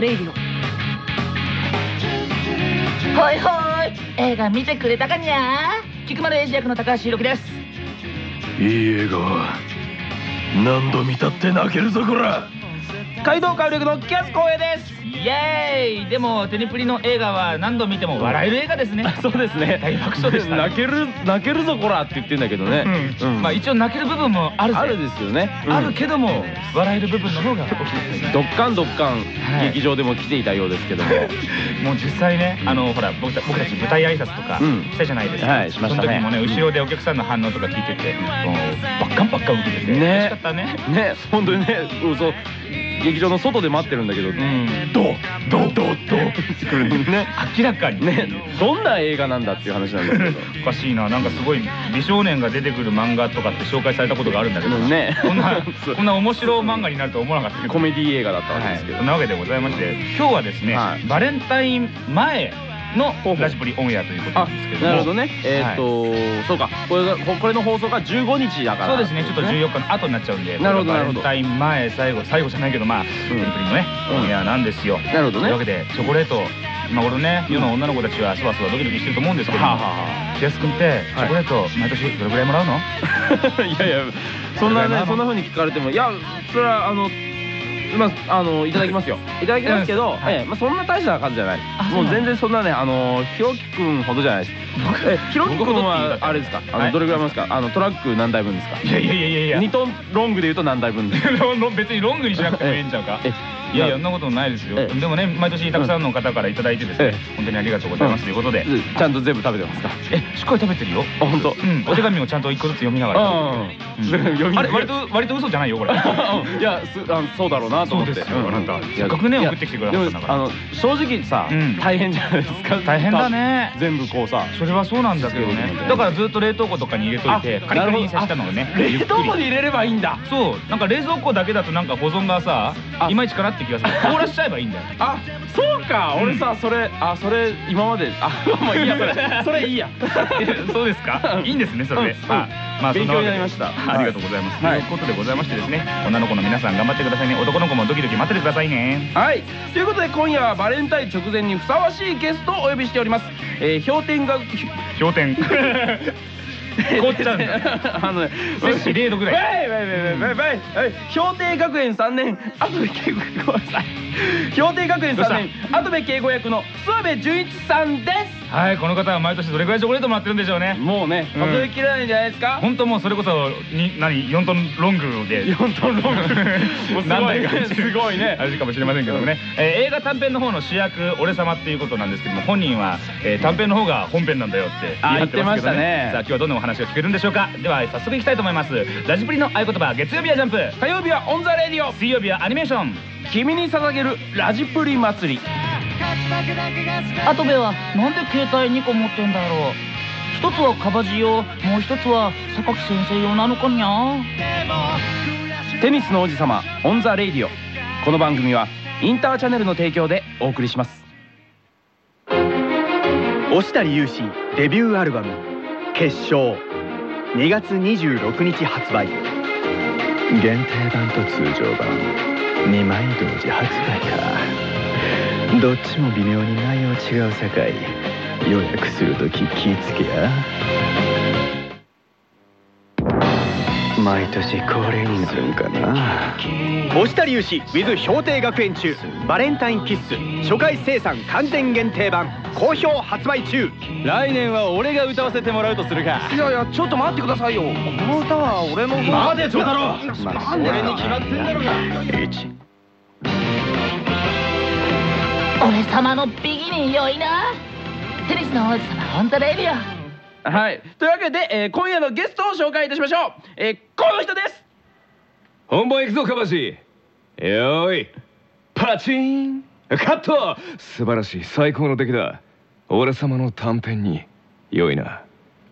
テニスの王子様オン・ザ・レイディオほいほい映画見てくれたかにゃ菊丸英二役の高橋宏樹です。いい映画は何度見たって泣けるぞこら。海堂薫役の喜安浩平です。イエーイ。でもテニプリの映画は何度見ても笑える映画ですね。そうですね。大爆笑でしたね。泣ける泣けるぞこらって言ってんだけどね。うん。まあ一応泣ける部分もあるぜ。あるですよね。あるけども笑える部分の方が大きいですね。どっかんどっかんはい。劇場でも来ていたようですけども。もう実際ね、あのほら僕た僕たち舞台挨拶とかうん。したじゃないですか、はいしましたね。その時もね後ろでお客さんの反応とか聞いてて、もうバッカンバッカン受けてて、ね。嬉しかったね。ね。本当にねそう劇場の外で待ってるんだけどうん。ドドドドってくるね。明らかに。ね。どんな映画なんだっていう話なんですけど。おかしいな。なんかすごい美少年が出てくる漫画とかって紹介されたことがあるんだけど、ね。こんな こんな面白漫画になるとは思わなかったけど。コメディ映画だったわけはいですけど。そんなわけでございまして。今日はですね、はい。バレンタイン前のラジプリオンエアということなあんですけども。なるほどね。えーっとそうか。これがここれの放送が15日だから。そうですね。ちょっと14日の後になっちゃうんでなるほどなるほど。バレンタイン前最後最後じゃないけどまあテニプリのねうん。オンエアなんですよ。なるほどね。というわけでチョコレート今頃ね世の女の子たちはそわそわドキドキしてると思うんですけどもはあはあ気安君ってチョコレート毎年どれぐらいもらうの？いやいやそんなねそんな風に聞かれてもいやそれはあのまああのいただきますよ。いただきますけど、はい。ええまあ、そんな大した数じゃない。もう全然そんなねあのひろきくんほどじゃないです。えひろきくんはあれですか？あはい。のどれぐらいますか？あのトラック何台分ですか？いやいやいやいやいや。2トンロングで言うと何台分ですか？別にロングにしなくてもいいんちゃうか？えいやいや。そんなことないですよ。ええ。でもね毎年たくさんの方からいただいてですねえ本当にありがとうございますということで。ちゃんと全部食べてますか？えしっかり食べてるよ。あ本当。うん。お手紙もちゃんと一個ずつ読みながらあれ割と割と嘘じゃないよこれ。いやそうだろうなと思って。せっかくね送ってきてくださったから。正直さうん。大変じゃないですか？大変だね。全部こうさ。それはそうなんだけどね。だからずっと冷凍庫とかに入れといてあカリカリにさせたのをね。冷凍庫に入れればいいんだ。そう。なんか冷蔵庫だけだとなんか保存がさあ。いまいちかなって気がする凍らしちゃえばいいんだよ。あそうか。うん。俺さそれあそれ今まであ もういいやそれ。それいいや。そうですか？いいんですねそれ。で、うんまあまあ勉そんなわけで。強になりました。ありがとうござい。ます、はい。ということでございましてですね女の子の皆さん頑張ってくださいね。男の子もドキドキ待っててくださいね。はい。ということで今夜はバレンタイン直前にふさわしいゲストをお呼びしております。えー氷点下氷点 凍っちゃうんだ。あのね摂氏0度ぐらい。はいはいはいはいはいはい氷定学園3年後部敬吾ごめんなさい氷帝学園3年跡部景吾役の諏訪部順一さんではいこの方は毎年どれぐらいチョコレートもらってるんでしょうね。すもうねうん。数えきれないんじゃないですか？本当もうそれこそに何4トンロングで。4トンロング。何台かすごいね。あれかもしれませんけどもね、えー映画短編の方の主役俺様っていうことなんですけども本人は、えー短編の方が本編なんだよってあ言い張ってますけど言ってましたね。さあ今日はどんなお話が聞けるんでしょうか？では早速いきたいと思います。ラジプリの合言葉月曜日はジャンプ。火曜日は on the radio。水曜日はアニメーション。君に捧げるラジプリ祭り。跡部はなんで携帯2個持ってんだろう。一つは樺地用もう一つは榊先生用なのかにゃ。テニスの王子様 on the radio。この番組はインターチャネルの提供でお送りします。忍足侑士デビューアルバム「決勝」2月26日発売。限定版と通常版。2枚同時発売か。どっちも微妙に内容違う世界。予約するとき気ぃつけや。毎年恒例になるんかな。押谷勇志 with 氷定学園中バレンタインキッス初回生産完全限定版好評発売中。来年は俺が歌わせてもらうとするか。いやいやちょっと待ってくださいよ。この歌は俺の待て長太郎なんで俺に決まってんだろうが。1俺様の美技に酔いなテニスの王子様 on the radioはい。というわけで、えー今夜のゲストを紹介いたしましょう、えーこの人です。本番行くぞかばし。よーい。パチン。カット。素晴らしい。最高の出来だ。俺様の短編に。良いな。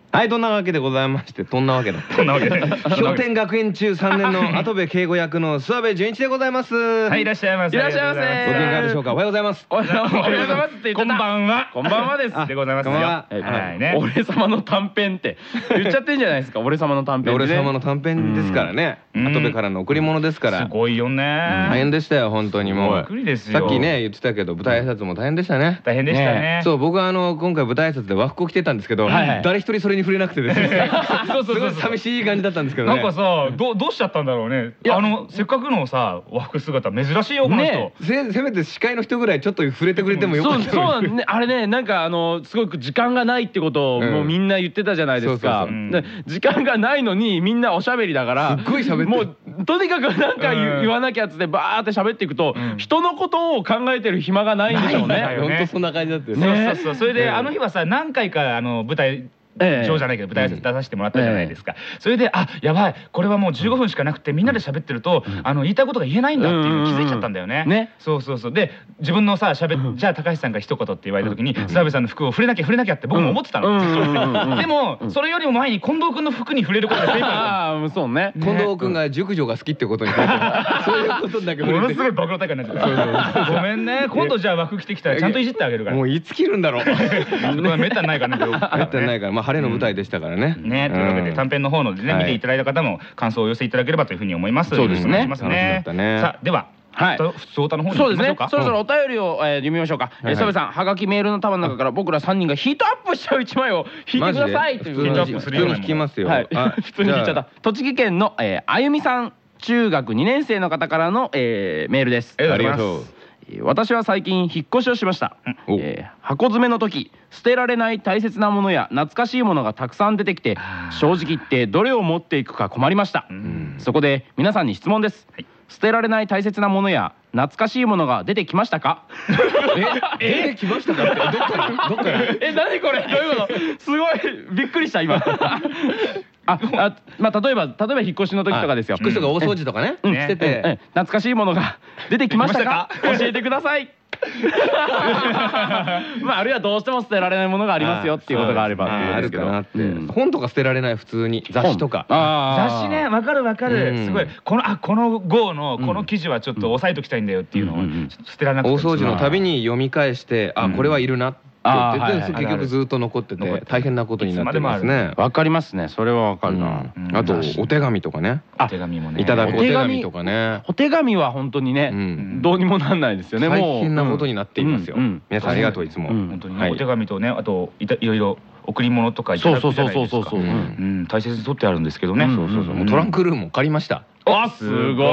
はいどんなわけでございましてどんなわけだそんなわけ？で氷点学園中3年の跡部敬吾役の諏訪部純一でございます。はいいらっしゃいませ。いらっしゃいませ。ご機嫌いかがでしょうか？おはようございます。おはようございますって言ってた。こんばんは。こんばんはですでございますよ。こんばんは。はいね。俺様の短編って。言っちゃってんじゃないですか？俺様の短編ってね。俺様の短編ですからね。うん。跡部からの贈り物ですから。すごいよね。大変でしたよ本当にもびっうくりですよ。さっきね言ってたけど舞台挨拶も大変でしたね。大変でしたね。そう僕はあの今回舞台挨拶で和服を着てたんですけどはいはい。誰一人それに触れなくてですね。そうそうそうそう。すごい寂しい感じだったんですけどね。なんかさどどうしちゃったんだろうね。あのせっかくのさ和服姿珍しいよこの人。ねせせめて司会の人ぐらいちょっと触れてくれてもよかそうったそうなんですね。あれねなんかあのすごく時間がないってことをうん。もうみんな言ってたじゃないですか。時間がないのにみんなおしゃべりだからすっごい喋ってる。もうとにかくなんか言,、わなきゃっつってバーって喋っていくと、うん。人のことを考えてる暇がないんでしょうね。本当そんな感じだったよそうねそうそう。それであの日はさ何回かあの舞台えじゃないけど舞台挨拶出させてもらったじゃないですか、それであやばい。これはもう15分しかなくてみんなで喋ってると、あの言いたいことが言えないんだっていう気づいちゃったんだよね。うんうんうんね。そうそうそう。で自分のさ喋っじゃあ高橋さんが一言って言われた時に澤部さんの服を触れなきゃ触れなきゃって僕も思ってたの。うん。うん。うん。うん。でもそれよりも前に近藤君の服に触れることが精一杯だああそうね。近藤君が熟女が好きってことにそういうことだけものすごい暴露大会になっちゃった。ごめんね。今度じゃあ和服着てきたらちゃんといじってあげるから。もういつ切るんだろう。めったにないからね。めったにないから。まあ晴れの舞台でしたからね。ね、というわけで短編の方のでね、はい。見ていただいた方も感想をお寄せいただければというふうに思います。そうですね。さあでは、はい。そうですね行きましょうか。そろそろお便りを、えー読みましょうか。はいえー澤部さんはがきメールの束の中から僕ら3人がヒートアップしちゃう1枚を引いてくださいというヒートアップするよ普通に引きますよ。はい。あ普通に聞いちゃった。栃木県の、えーあゆみさん中学2年生の方からの、えーメールです。ありがありがとう私は最近引っ越しをしました、おえー箱詰めの時捨てられない大切なものや懐かしいものがたくさん出てきて正直言ってどれを持っていくか困りました、うん。そこで皆さんに質問です、はい。捨てられない大切なものや懐かしいものが出てきましたか？え え？来ましたか？どっから？どっから？え何これ？どういうこと？すごいびっくりした今ああまあ例えば例えば引っ越しの時とかですよ。引っ越しとか大掃除とかね。うん。してええて懐かしいものが 出てきましたか？教えてください。まああるいはどうしても捨てられないものがありますよっていうことがあればっていうああことですけど。るかなって。うん。本とか捨てられない普通に雑誌とか。雑誌ね。わかるわかる、うん。すごい。このあこの号のこの記事はちょっと押さえときたいんだよっていうのを捨てられなくて。大掃除のたびに読み返してあこれはいるなって言ってあーはいはいで結局ずっと残っててて大変なことになってますね。わかりますね。それはわかるな、うん。あとお手紙とかね。お手紙もね。いただくお手紙紙とかね。お手紙は本当にね、うん。どうにもなんないですよねもう。大変なことになっていますよ。うん。うん。皆さんありがとういつも。うん。本当にね、はい。お手紙とねあといたいろいろ贈り物とかいただくじゃないですか。そうそうそうそうそう。うん。うん。大切に取ってあるんですけどね、うん。そうそうそう。もうトランクルームも借りましたあ すごい。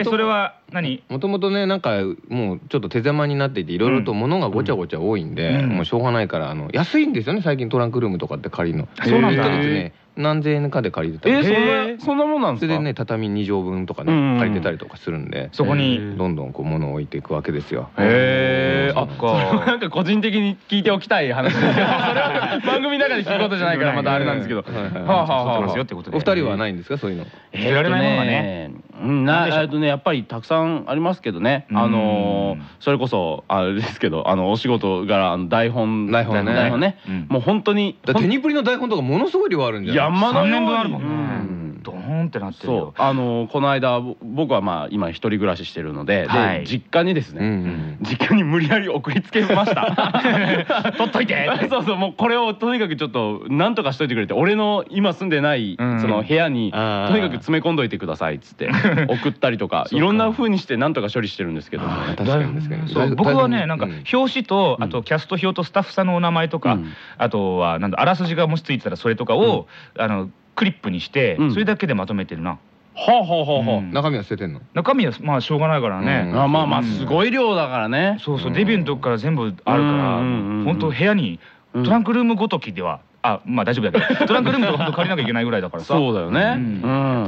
えそれは何？もともとねなんかもうちょっと手狭になっていていろいろと物がごちゃごちゃ多いんで、うん。もうしょうがないからあの安いんですよね最近トランクルームとかって借りるの。そうなんだ。1ヶ月ね何千円かで借りてたりえそんなそんなもんなんですか？それでね畳2畳分とかね、借りてたりとかするんで。そこに。どんどんこう物を置いていくわけですよ。へえあそっか。なんか個人的に聞いておきたい話。ですけどそれは番組の中で聞くことじゃないからまたあれなんですけど。はいはいはい。はあはあはあ。取ってますよってことで。お二人はないんですか？そういうの。捨てられないものがね。うん。なえっとねやっぱりたくさんありますけどね。うんあのーそれこそあれですけどあのお仕事柄台本。台本ね。台本ね。うん。もう本当に手にプリの台本とかものすごい量あるんじゃない？3山のよ。うに年分あるもんねドーンってなってるそよう。あのーこの間ぼ僕はまあ今一人暮らししてるのでではい。実家にですうんうねん。実家に無理やり送りつけました。取っといて。そうそうもうこれをとにかくちょっと何とかしといてくれて俺の今住んでないうん。その部屋にとにかく詰め込んどいてくださいっつって 送ったりとかいろんな風にして何とか処理してるんですけど。もね確かに確かに。そう僕はねなんかうん。表紙とうん。あとキャスト表とスタッフさんのお名前とか、うん。あとはなんだあらすじがもしついてたらそれとかを、あのクリップにして、うん。それだけでまとめてるな。はあはあはあはあ。うん。中身は捨ててんの？中身はまあしょうがないからね、うん。あまあまあすごい量だからね。そうそう、うんデビューの時から全部あるから、うんうんうんうん。本当部屋にうん。トランクルームごときでは、あまあ大丈夫だけど。トランクルームとか本当借りなきゃいけないぐらいだからさ。そうだよね。やって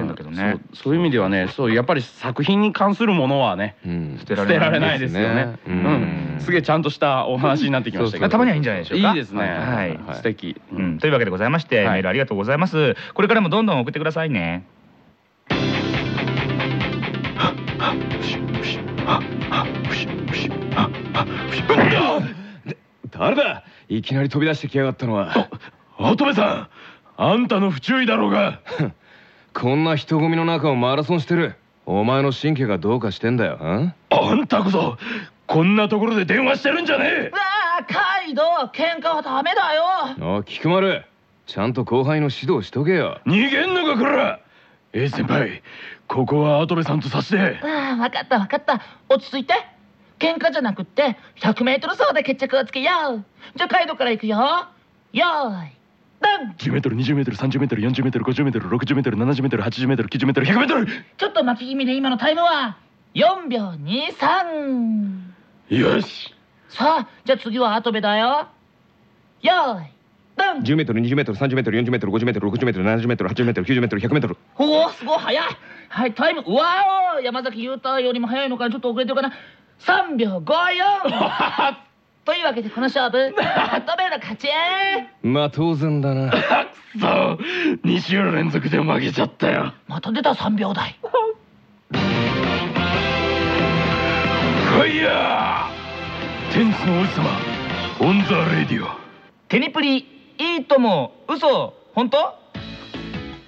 んだけどね。そういう意味ではねそうやっぱり作品に関するものはねうん。捨てられなないいですよね。すげえちゃんとしたお話になってきましたけど。たまにはいいんじゃないでしょうかいいですね。はいはい素敵。うん、というわけでございまして、はい。メールありがとうございます。これからもどんどん送ってくださいね。誰だ？いきなり飛び出してきやがったのは乙女さんあんたの不注意だろうが。こんな人混みの中をマラソンしてる。お前の神経がどうかしてんだよん？あんたこそこんなところで電話してるんじゃねえ。うわあカイド喧嘩はダメだよ。お菊丸。ちゃんと後輩の指導しとけよ。逃げんのかこら。A 先輩ここは跡部さんとさして。ああ分かった分かった。落ち着いて。喧嘩じゃなくって 100m 走で決着をつけよう。じゃあカイドから行くよ。よーいドン 10m20m30m40m60m70m80m90m100m ちょっと巻き気味で今のタイムは？4秒23よし。さあじゃあ次は跡部だよ。よーいドン。10m20m30m40m50m60m70m80m90m100m おおすごい速い。はいタイム。うわお山崎裕太よりも速いのかな？ちょっと遅れてるかな？3秒54というわけでこの勝負 跡部の勝ちまあ当然だな。くそ2週連続で負けちゃったよ。また出た3秒台。ファイヤー。テニスの王子様 on the radio。テニプリいいとも嘘。本当？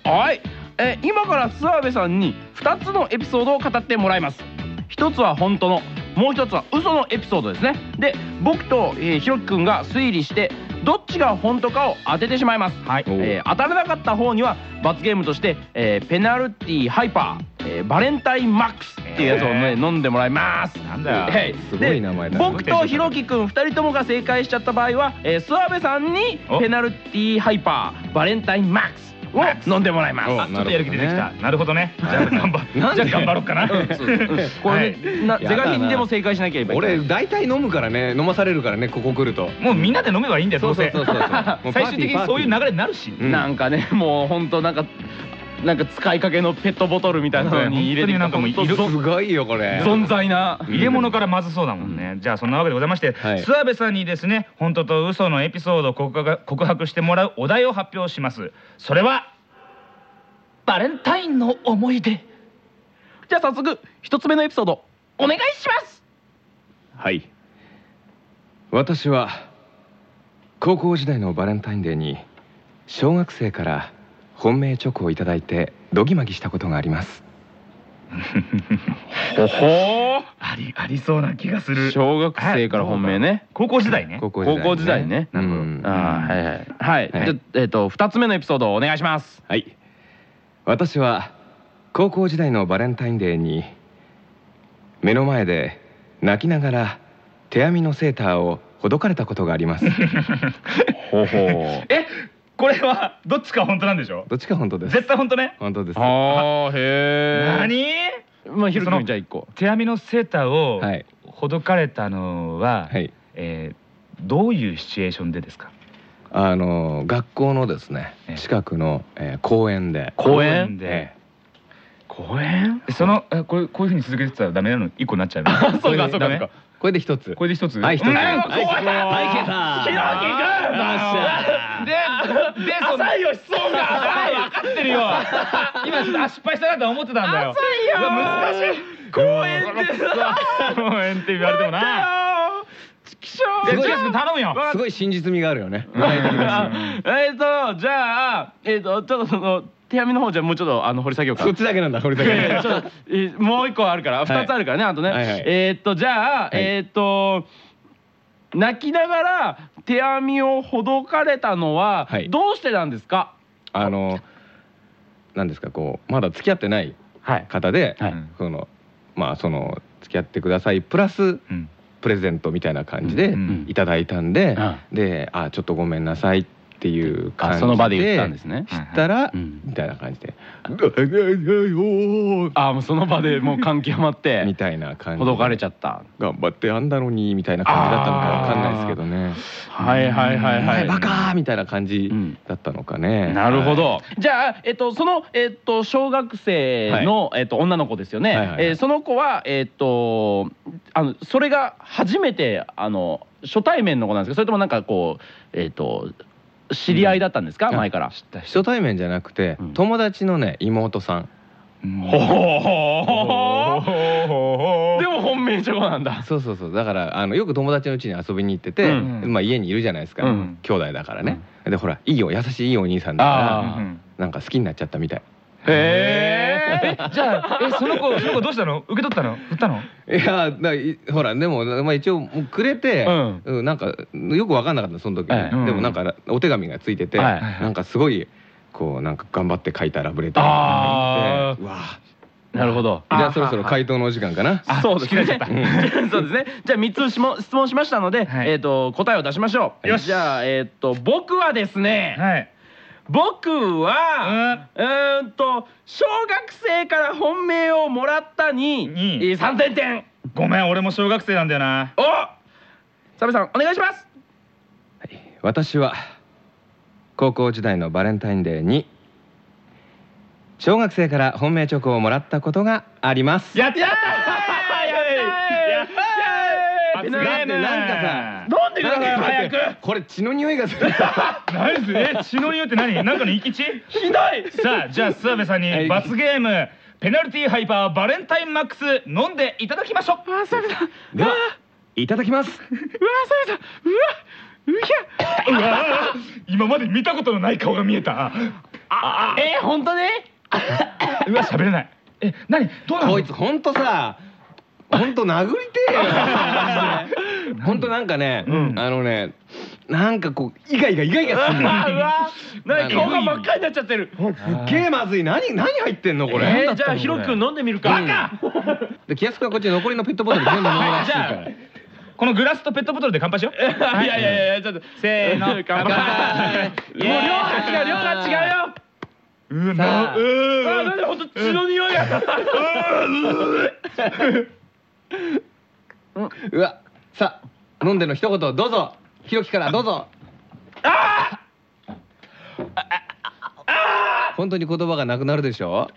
はい、えー今から諏訪部さんに2つのエピソードを語ってもらいます。1つは本当のもう1つは嘘のエピソードですね。で僕と、えー、ひろきくんが推理してどっちが本当かを当ててしまいます、はい。えー当たらなかった方には罰ゲームとして、えーペナルティーハイパー、えーバレンタインマックスっていうやつをね、飲んでもらいます。なんだよ。はいすごい名前だで僕と ひろきくん2人ともが正解しちゃった場合は、えー、諏訪部さんにお。ペナルティーハイパーバレンタインマックスを飲んでもらいます。ちょっとやる気出てきた。なるほどね。じゃあ頑張な。んで？じゃあ頑張ろうかな。これ是が非にでも正解しなければいけない。俺大体飲むからね。飲まされるからねここ来ると。もうみんなで飲めばいいんだよどうせそうそうそう。そうもう最終的にそういう流れになるし。うん。なんかねもう本当なんかなんか使いかけのペットボトルみたいなのに入れてなんかもういる。すごいよこれ。存在な。入れ物からまずそうだもんね、じゃあそんなわけでございまして、はい。諏訪部さんにですね本当と嘘のエピソードを告白告白してもらうお題を発表します。それはバレンタインの思い出。じゃあ早速一つ目のエピソードお願いします。はい。私は高校時代のバレンタインデーに小学生から本命チョコをいただいてドギマギしたことがあります。ほほありありそうな気がする。小学生から本命ね。高校時代ね。高校時代ね。なるほど。うん。あーはいはい。はい、はい。じゃあえっ、と二つ目のエピソードお願いします。はい。私は高校時代のバレンタインデーに目の前で泣きながら手編みのセーターをほどかれたことがあります。ほほえこれはどっちか本当なんでしょどっちか本当です。絶対本当ね？本当です。あーへえ何？まあひろじゃあ一個。手編みのセーターをはい。ほどかれたのは、はい。えーどういうシチュエーションでですか？あの学校のですねええ。近くの、えー公園で。公園で、え公園？そのえこういうこういうふうに続けてたらダメなの？一個になっちゃうの？そうかそうかそうか。これで一つ。これで一つ？はい一つ。うんはい怖いはいいけた。ひろきくんででその浅いよ質問が。分かってるよ。今ちょっとあ失敗したなと思ってたんだよ。浅いよ。難しい。公園って公園って言われてもな。気象じゃあ千秋君頼むよ。すごい真実味があるよね。あえっとじゃあえっとちょっとその手編みの方じゃもうちょっとあの掘り下げようか。そっちだけなんだこれだいやいやけちょっとえもう一個あるから二つあるからねあとね。えーっとじゃあい。えーっと泣きながら手編みをほどかれたのははい。どうしてなんですか？あのなんですかこうまだ付き合ってないはい。方で、はい。そのまあその付き合ってくださいプラスうん。プレゼントみたいな感じでうんいただいたんで、うん。で「あちょっとごめんなさい」っていう感じであその場で言ったんですね。知ったら、うんみたいな感じで。あもうその場でもう感極まって みたいな感じほどかれちゃゃった。頑張ってやんだのにみたいな感じだったのかわかんないですけどね。はいはいはい「おはい。前バカー!」みたいな感じうんだったのかね、なるほど、はい。じゃあ、えっと、その、えっと、小学生の、えっと、女の子ですよね、はいはいはい。えーその子は、えっと、あのそれが初めてあの初対面の子なんですかそれともなんかこう、えっと、知り合いだったんですか、うん。前から。初対面じゃなくて、うん。友達のね妹さん。でも本命命チョコなんだ。そうそうそう。だからあのよく友達の家に遊びに行ってて、うん。まあ、家にいるじゃないですか、うん。兄弟だからね、でほらいいよ。優しいいいお兄さんだあかーらなんか好きになっちゃったみたい。へえじゃあえその子その子どうしたの？受け取ったの？振ったの？いやだいほらでも、まあ、一応もうくれて、うん。うんなんかよく分かんなかったその時に、はいでもなんかお手紙がついてて、はい。なんかすごいこうなんか頑張って書いたラブレター。あうわ。なるほど。じゃあそろそろ回答のお時間かな。そうですね。そうですね。じゃあ三つ質問質問しましたので、はい。えっと答えを出しましょう。よしじゃあえっと僕はですね、はい僕はうーんと小学生から本命をもらったににえー三千点。ごめん俺も小学生なんだよなお、サメさんお願いします。私は高校時代のバレンタインデーに小学生から本命チョコをもらったことがありますやったーややったーだってなんかさ飲んでください早く。これ血の匂いがする。何ですえ血の匂いって何？なんかの生き血？ひどい。さあじゃあ諏訪部さんに罰ゲームペナルティーハイパーバレンタインマックス飲んでいただきましょう。あ、サメさん。ではいただきます。うわ、サメさん。うわ、うひゃ。うわー。今まで見たことのない顔が見えた。あ、えー、本当ね？うわ喋れない。え何？どうなの？こいつほんとさほんと殴りてえよ。ほんとなんかね、あのねなんかこうイガイガイガイガするの。あ うわ何顔が真っ赤になっちゃってる。すっげえまずい。何何入ってんのこれ、えー、じゃあひろきくん飲んでみるか。バカ！で気安くはこっち残りのペットボトル全部飲むらしいから、じゃこのグラスとペットボトルで乾杯しよう。いやいやいやちょっとせーの。乾杯。もう量が違う量が違うよ。うわなんで本当血の匂いがうわさあ飲んでの一言どうぞ。ひろきからどうぞ。本当に言葉がなくなるでしょ？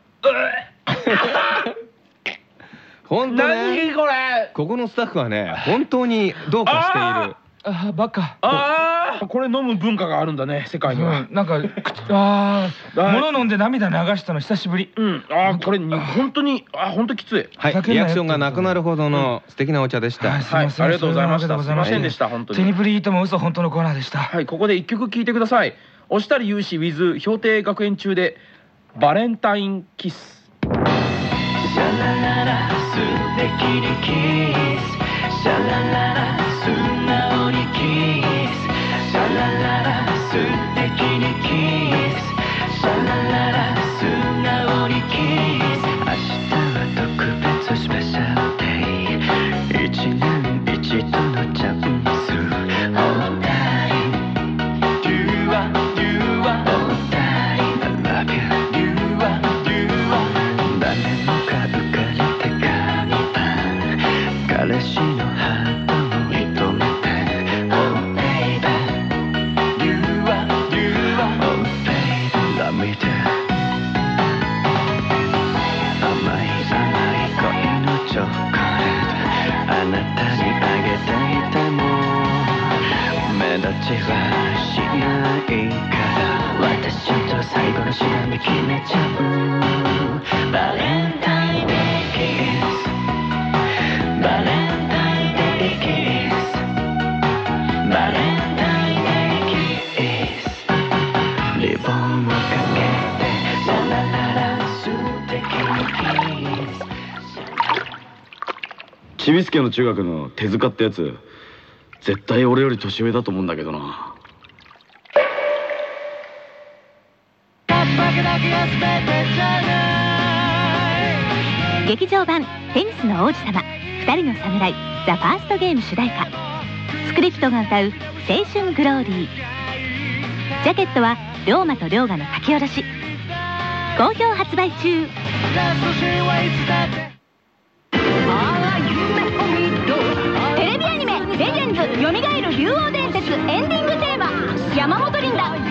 本当ね。何これ？ここのスタッフはね本当にどうかしている。あー！バカ。ああこれ飲む文化があるんだね世界には。うんなんか口ああ物飲んで涙流したの久しぶり。うん。ああこれに本当にあ本当きつい。はいリアクションがなくなるほどの素敵なお茶でした、はいすいません。はいありがとうございました。すすいませんでした本当に。テニプリートも嘘本当のコーナーでした。はいここで一曲聴いてください。押したり有志 with 氷定学園中でバレンタインキス。シャラララ素敵にキス。シャラララ素直にキスシャラララ素敵にびすけの中学の手塚ってやつ。絶対俺より年上だと思うんだけどな。劇場版「テニスの王子様二人の侍ザ・ファーストゲーム主題歌。スクリプトが歌う「青春グローリー」ジャケットは龍馬と龍河の書き下ろし。好評発売中。テレビアニメ「レジェンズよみがえる竜王伝説」エンディングテーマ。山本リンダ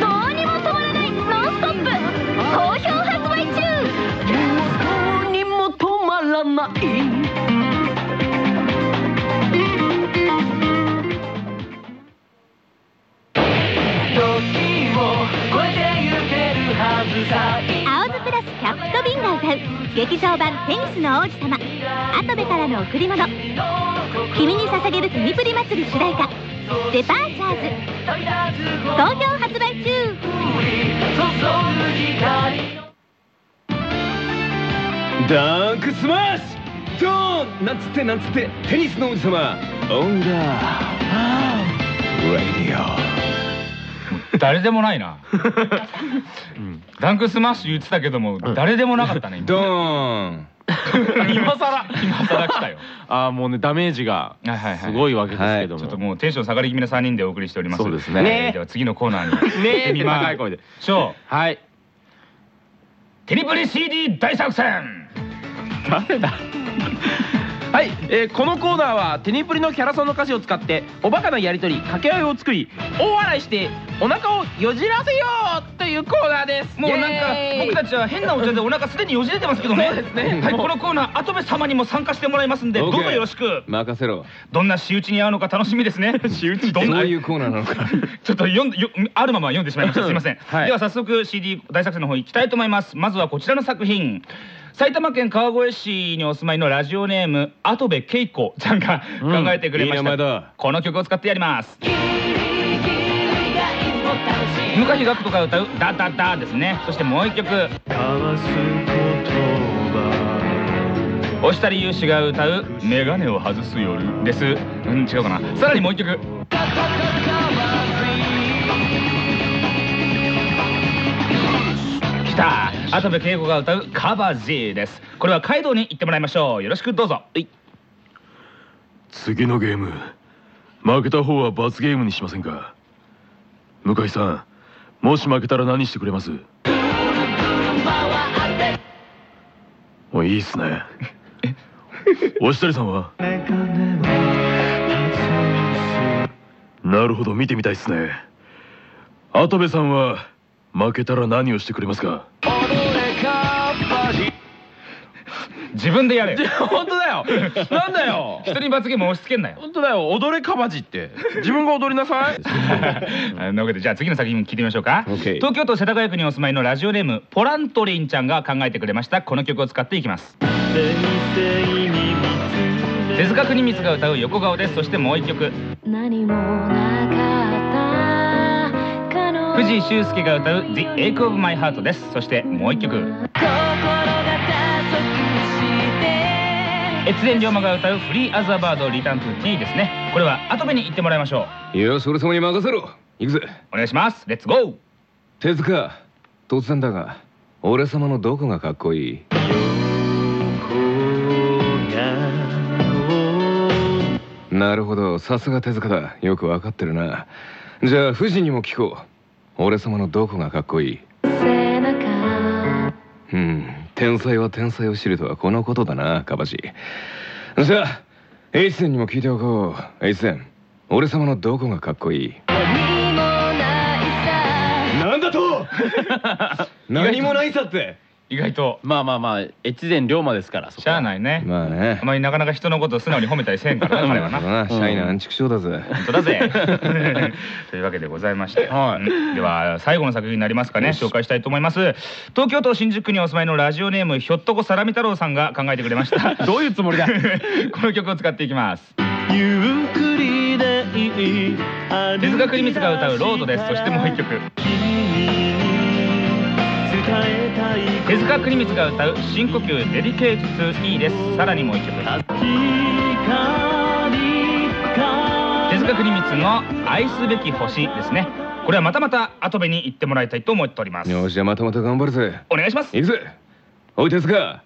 劇場版テニスの王子様。跡部からの贈り物。君に捧げるテニプリ祭り主題歌。デパーチャーズ。好評発売中。ダンクスマッシュドーンなんつってなんつってテニスの王子様オンダーラディオ誰でもないな。ダンクスマッシュ言ってたけども誰でもなかったね今。ドーン。今さら今さら来たよ。ああもうねダメージがはいはいはい。すごいわけですけども、ちょっともうテンション下がり気味な3人でお送りしております。そうですね。えーでは次のコーナーにねえっい声で。しょうはい。テニプリ CD 大作戦誰だ？はい、えーこのコーナーはテニプリのキャラソンの歌詞を使っておバカなやり取り掛け合いを作り大笑いしてお腹をよじらせようというコーナーです。もうなんか僕たちは変なお茶でお腹すでによじれてますけどね。そうですね。はいこのコーナー跡部様にも参加してもらいますんでどうぞよろしく。任せろ。どんな仕打ちに合うのか楽しみですね。仕打ちどんないうコーナーなのか。ちょっと読んでよあるまま読んでしまいました。すいません、はい。では早速 CD 大作戦の方行きたいと思います。まずはこちらの作品埼玉県川越市にお住まいのラジオネーム跡部恵子ちゃんが考えてくれました、この曲を使ってやります。向井学人が歌う「ダダダ」ですね。そしてもう一曲。押したり勇士が歌う「メガネを外す夜」です。うん違うかな。さらにもう一曲きた。跡部恵子が歌う「カバジー」です。これはカイドウに行ってもらいましょう。よろしくどうぞ。はい。次のゲーム。負けた方は罰ゲームにしませんか？向井さんもし負けたら何してくれます？もういいっすね。押したりさんは？なるほど見てみたいっすね。跡部さんは負けたら何をしてくれますか？自分でやれ 本当だよ。なんだよ。人に罰ゲーム押し付けんなよ。本当だよ。踊れカバジって。自分が踊りなさい。あなわけでじゃあ次の作品聞いてみましょうか。東京都世田谷区にお住まいのラジオネームポラントリンちゃんが考えてくれました。この曲を使っていきます。手塚国光が歌う横顔です。そしてもう一曲。何もなか藤井修介が歌う「The Ache of My Heart」です。そしてもう一曲。越前龍馬が歌う「フリー・アザーバード・リターン・トゥ・ティー」ですね。これは後部に言ってもらいましょよし俺様に任せろ。行くぜ。うお願いします。レッツゴー手塚突然だが俺様のどこがかっこいい？なるほど。さすが手塚だ。よくわかってるな。じゃあ富士にも聞こう俺様のどこがかっこいい？背中うん。天才は天才を知るとはこのことだなカバジ。じゃあエイセンにも聞いておこう。エイセン俺様のどこがかっこいい？何もないさ。なんだと？何もないさって意外と。まあまあまあ越前龍馬ですからしゃあないね。まあね。あまりなかなか人のことを素直に褒めたりせんからな 彼はな。なシャイなアンチクショーだぜ。本当だぜ。というわけでございまして、では最後の作品になりますかね。紹介したいと思います。東京都新宿区にお住まいのラジオネームひょっとこサラミ太郎さんが考えてくれました。どういうつもりだ？この曲を使っていきます。ゆっくりでいい。手塚国光が歌う「ロード」です。そしてもう一曲手塚国光が歌う「深呼吸デリケート2 E」です。さらにもう一曲。手塚国光の「愛すべき星」ですね。これはまたまた後部に言ってもらいたいと思っております。よしじゃあまたまた頑張るぜ。お願いします。行くぜ。おい手塚。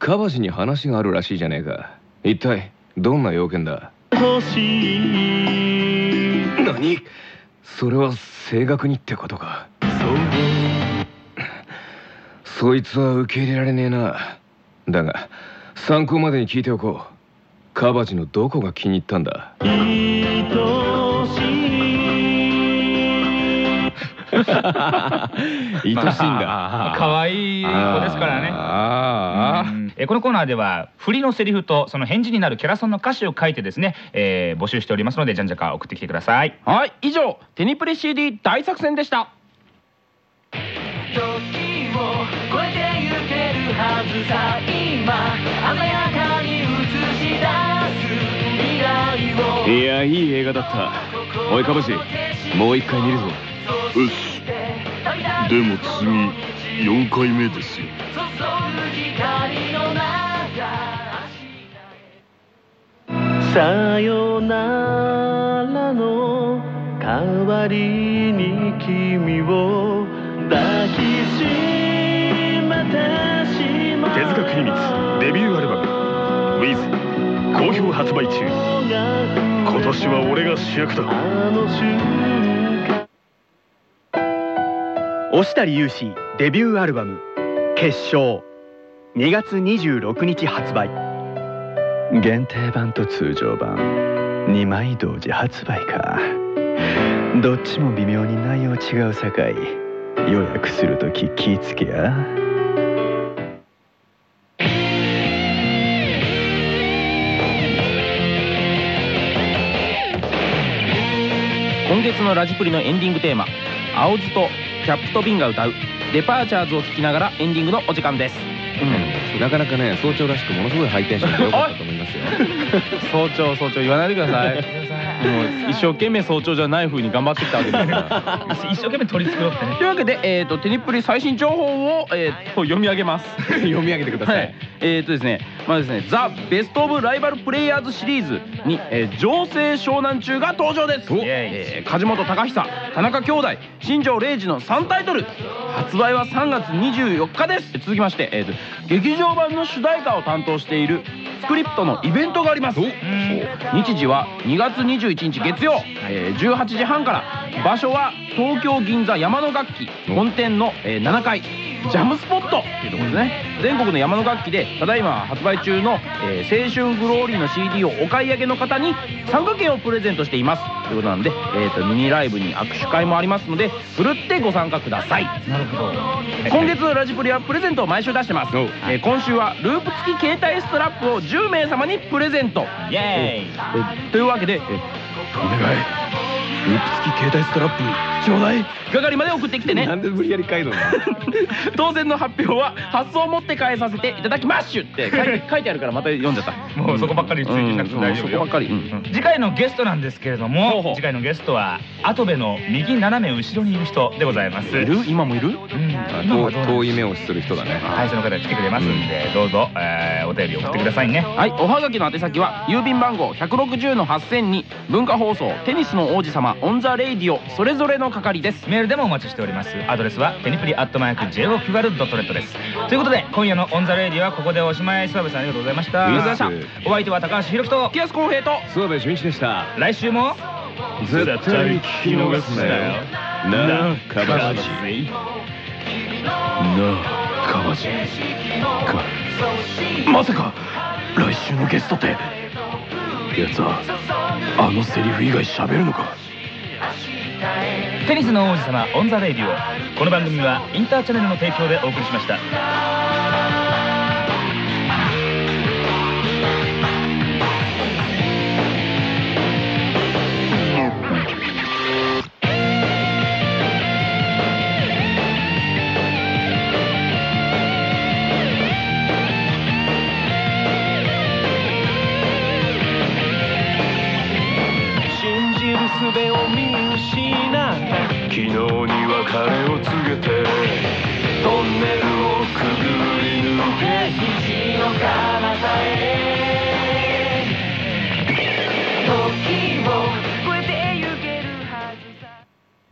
カバジに話があるらしいじゃねえか。一体どんな要件だ？何？それは正確にってことか。そいつは受け入れられねえな。だが参考までに聞いておこう。カバジのどこが気に入ったんだ？愛しい。んだ。可愛い子ですからね。ああうん。えこのコーナーでは振りのセリフとその返事になるキャラソンの歌詞を書いてですね、えー募集しておりますのでじゃんじゃか送ってきてください。はい以上テニプレ CD 大作戦でしたはずさ今鮮やかに映し出す未来を。いやいい映画だった。おいかばしもう一回見るぞ。よしでも次4回目ですよ。さよならの代わりに君を好評発売中。今年は俺が主役だ。押谷勇志デビューアルバム「決勝」2月26日発売。限定版と通常版。2枚同時発売か。どっちも微妙に内容違うさかい。予約するとき気ぃつけや今月のラジプリのエンディングテーマ青津とキャップとビンが歌う「デパーチャーズ」を聴きながらエンディングのお時間です。うん、なかなかね早朝らしくものすごいハイテンションでよかったと思いますよ。早朝早朝言わないでください一生懸命早朝じゃない風に頑張ってきたわけですから。一生懸命取り繕ってね。というわけで、えー、とテニプリ最新情報を、えー、と読み上げます。読み上げてください、はい、えー、とですねまあですねザ・ベスト・オブ・ライバル・プレイヤーズシリーズに、えー、情勢湘南中が登場です、えー、梶本隆久田中兄弟新庄礼二の3タイトル。発売は3月24日です。続きまして、えー、と劇場版の主題歌を担当しているスクリプトのイベントがあります。日時は2月21日月曜、えー18時半から。場所は東京銀座山の楽器本店の、えー7階ジャムスポットっていうところですね。全国の山の楽器でただいま発売中の、えー青春グローリーの CD をお買い上げの方に参加券をプレゼントしています。ということなんで、えー、とミニライブに握手会もありますのでふるってご参加ください。なるほど。今月のラジプリはプレゼントを毎週出してます、えー今週はループ付き携帯ストラップを10名様にプレゼント。イエーイ。えーというわけで、えーお願い付き携帯ストラップちょうだい。係まで送ってきてね。なんで無理やり書いの？当選の発表は発送を持って返させていただきますシュって。書いて書いてあるからまた読んじゃった。もうそこばっかり追求しなくて大丈夫よ。そこばっかり、うん。次回のゲストなんですけれどほうもほう。次回のゲストは跡部の右斜め後ろにいる人でございます。いる今もいる？遠い目をする人だね。はい。その方が来てくれますんでどうぞえーお便り送ってくださいね。はい、おはがきの宛先は郵便番号160の8000に文化放送テニスの王子様 on the radio それぞれの係です。メールでもお待ちしております。アドレスはテニプリアットマーク JOQR.net です。ということで今夜の on the radio はここでおしまい諏訪部さんありがとうございました。ありがとうございまお相手は高橋広樹と喜安浩平と諏訪部順一でした。来週も。絶対聞き逃すなよ。なあカバジなあカバジかまさか来週のゲストって。やつはあのセリフ以外喋るのかテニスの王子様 on the Radio この番組はインターチャネルの提供でお送りしました。